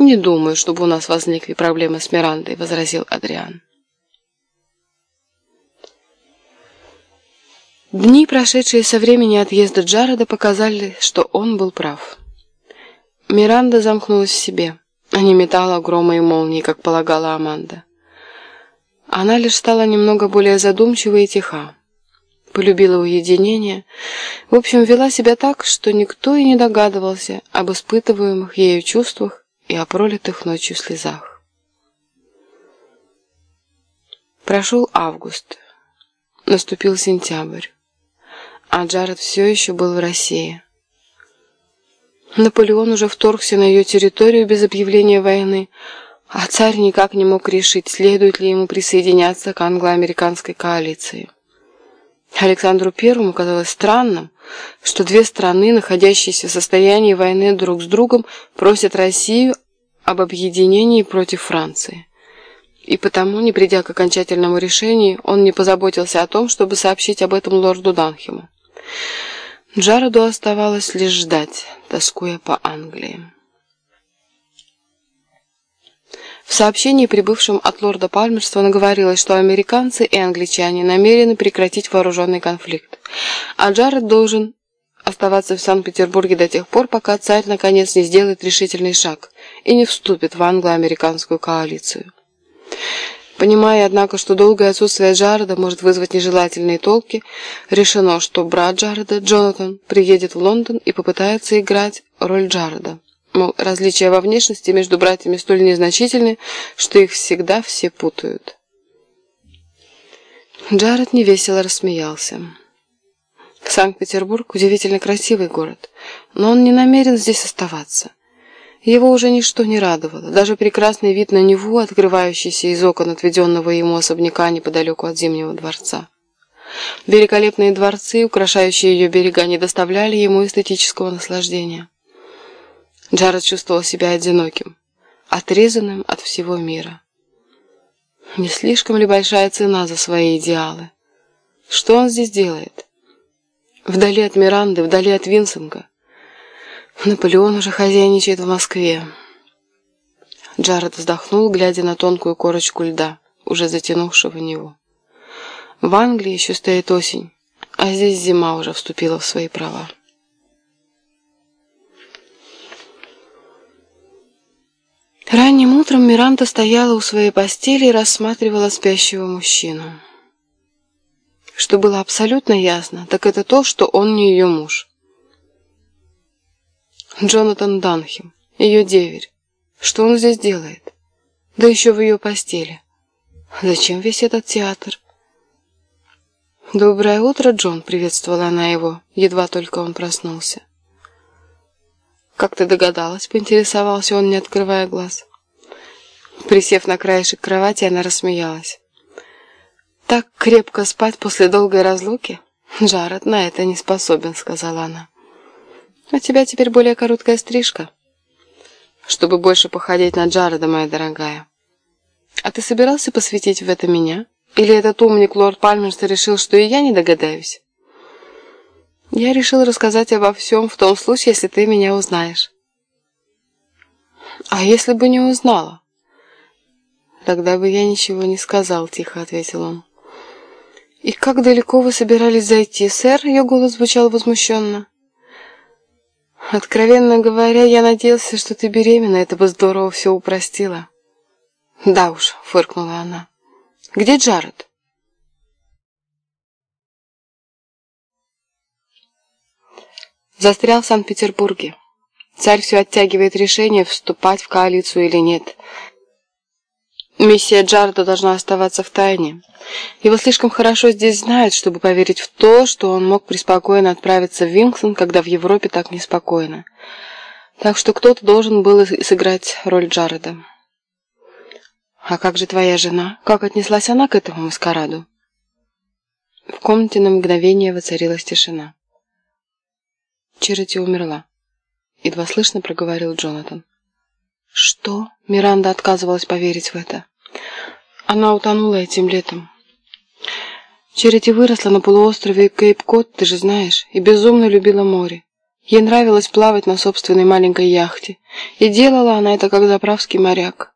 «Не думаю, чтобы у нас возникли проблемы с Мирандой», — возразил Адриан. Дни, прошедшие со времени отъезда Джареда, показали, что он был прав. Миранда замкнулась в себе, а не метала грома и молнии, как полагала Аманда. Она лишь стала немного более задумчивой и тиха. Полюбила уединение, в общем, вела себя так, что никто и не догадывался об испытываемых ею чувствах и о пролитых ночью слезах. Прошел август. Наступил сентябрь. А Джаред все еще был в России. Наполеон уже вторгся на ее территорию без объявления войны, а царь никак не мог решить, следует ли ему присоединяться к англо-американской коалиции. Александру Первому казалось странным, что две страны, находящиеся в состоянии войны друг с другом, просят Россию об объединении против Франции. И потому, не придя к окончательному решению, он не позаботился о том, чтобы сообщить об этом лорду Данхему. Джареду оставалось лишь ждать, тоскуя по Англии. В сообщении, прибывшем от лорда Пальмерстона, говорилось, что американцы и англичане намерены прекратить вооруженный конфликт, а Джаред должен оставаться в Санкт-Петербурге до тех пор, пока царь наконец не сделает решительный шаг и не вступит в англо-американскую коалицию. Понимая, однако, что долгое отсутствие Джареда может вызвать нежелательные толки, решено, что брат Джареда, Джонатан, приедет в Лондон и попытается играть роль Джареда. Мол, различия во внешности между братьями столь незначительны, что их всегда все путают. Джаред невесело рассмеялся. Санкт-Петербург – удивительно красивый город, но он не намерен здесь оставаться. Его уже ничто не радовало, даже прекрасный вид на Неву, открывающийся из окон отведенного ему особняка неподалеку от Зимнего дворца. Великолепные дворцы, украшающие ее берега, не доставляли ему эстетического наслаждения. Джаред чувствовал себя одиноким, отрезанным от всего мира. Не слишком ли большая цена за свои идеалы? Что он здесь делает? Вдали от Миранды, вдали от Винсенга. Наполеон уже хозяйничает в Москве. Джаред вздохнул, глядя на тонкую корочку льда, уже затянувшего него. В Англии еще стоит осень, а здесь зима уже вступила в свои права. Ранним утром Миранда стояла у своей постели и рассматривала спящего мужчину. Что было абсолютно ясно, так это то, что он не ее муж. Джонатан Данхем, ее деверь. Что он здесь делает? Да еще в ее постели. Зачем весь этот театр? «Доброе утро, Джон!» — приветствовала она его, едва только он проснулся. «Как ты догадалась?» — поинтересовался он, не открывая глаз. Присев на краешек кровати, она рассмеялась. «Так крепко спать после долгой разлуки? Джаред на это не способен», — сказала она. «У тебя теперь более короткая стрижка?» «Чтобы больше походить на Джареда, моя дорогая». «А ты собирался посвятить в это меня? Или этот умник лорд Пальмерстер решил, что и я не догадаюсь?» Я решил рассказать обо всем в том случае, если ты меня узнаешь. А если бы не узнала? Тогда бы я ничего не сказал, тихо ответил он. И как далеко вы собирались зайти, сэр? Ее голос звучал возмущенно. Откровенно говоря, я надеялся, что ты беременна, это бы здорово все упростило. Да уж, фыркнула она. Где Джаред? Застрял в Санкт-Петербурге. Царь все оттягивает решение, вступать в коалицию или нет. Миссия Джарда должна оставаться в тайне. Его слишком хорошо здесь знают, чтобы поверить в то, что он мог преспокойно отправиться в Винксон, когда в Европе так неспокойно. Так что кто-то должен был сыграть роль Джареда. «А как же твоя жена? Как отнеслась она к этому маскараду?» В комнате на мгновение воцарилась тишина. Черити умерла. Едва слышно проговорил Джонатан. Что? Миранда отказывалась поверить в это. Она утонула этим летом. Черити выросла на полуострове Кейп-Кот, ты же знаешь, и безумно любила море. Ей нравилось плавать на собственной маленькой яхте, и делала она это как заправский моряк.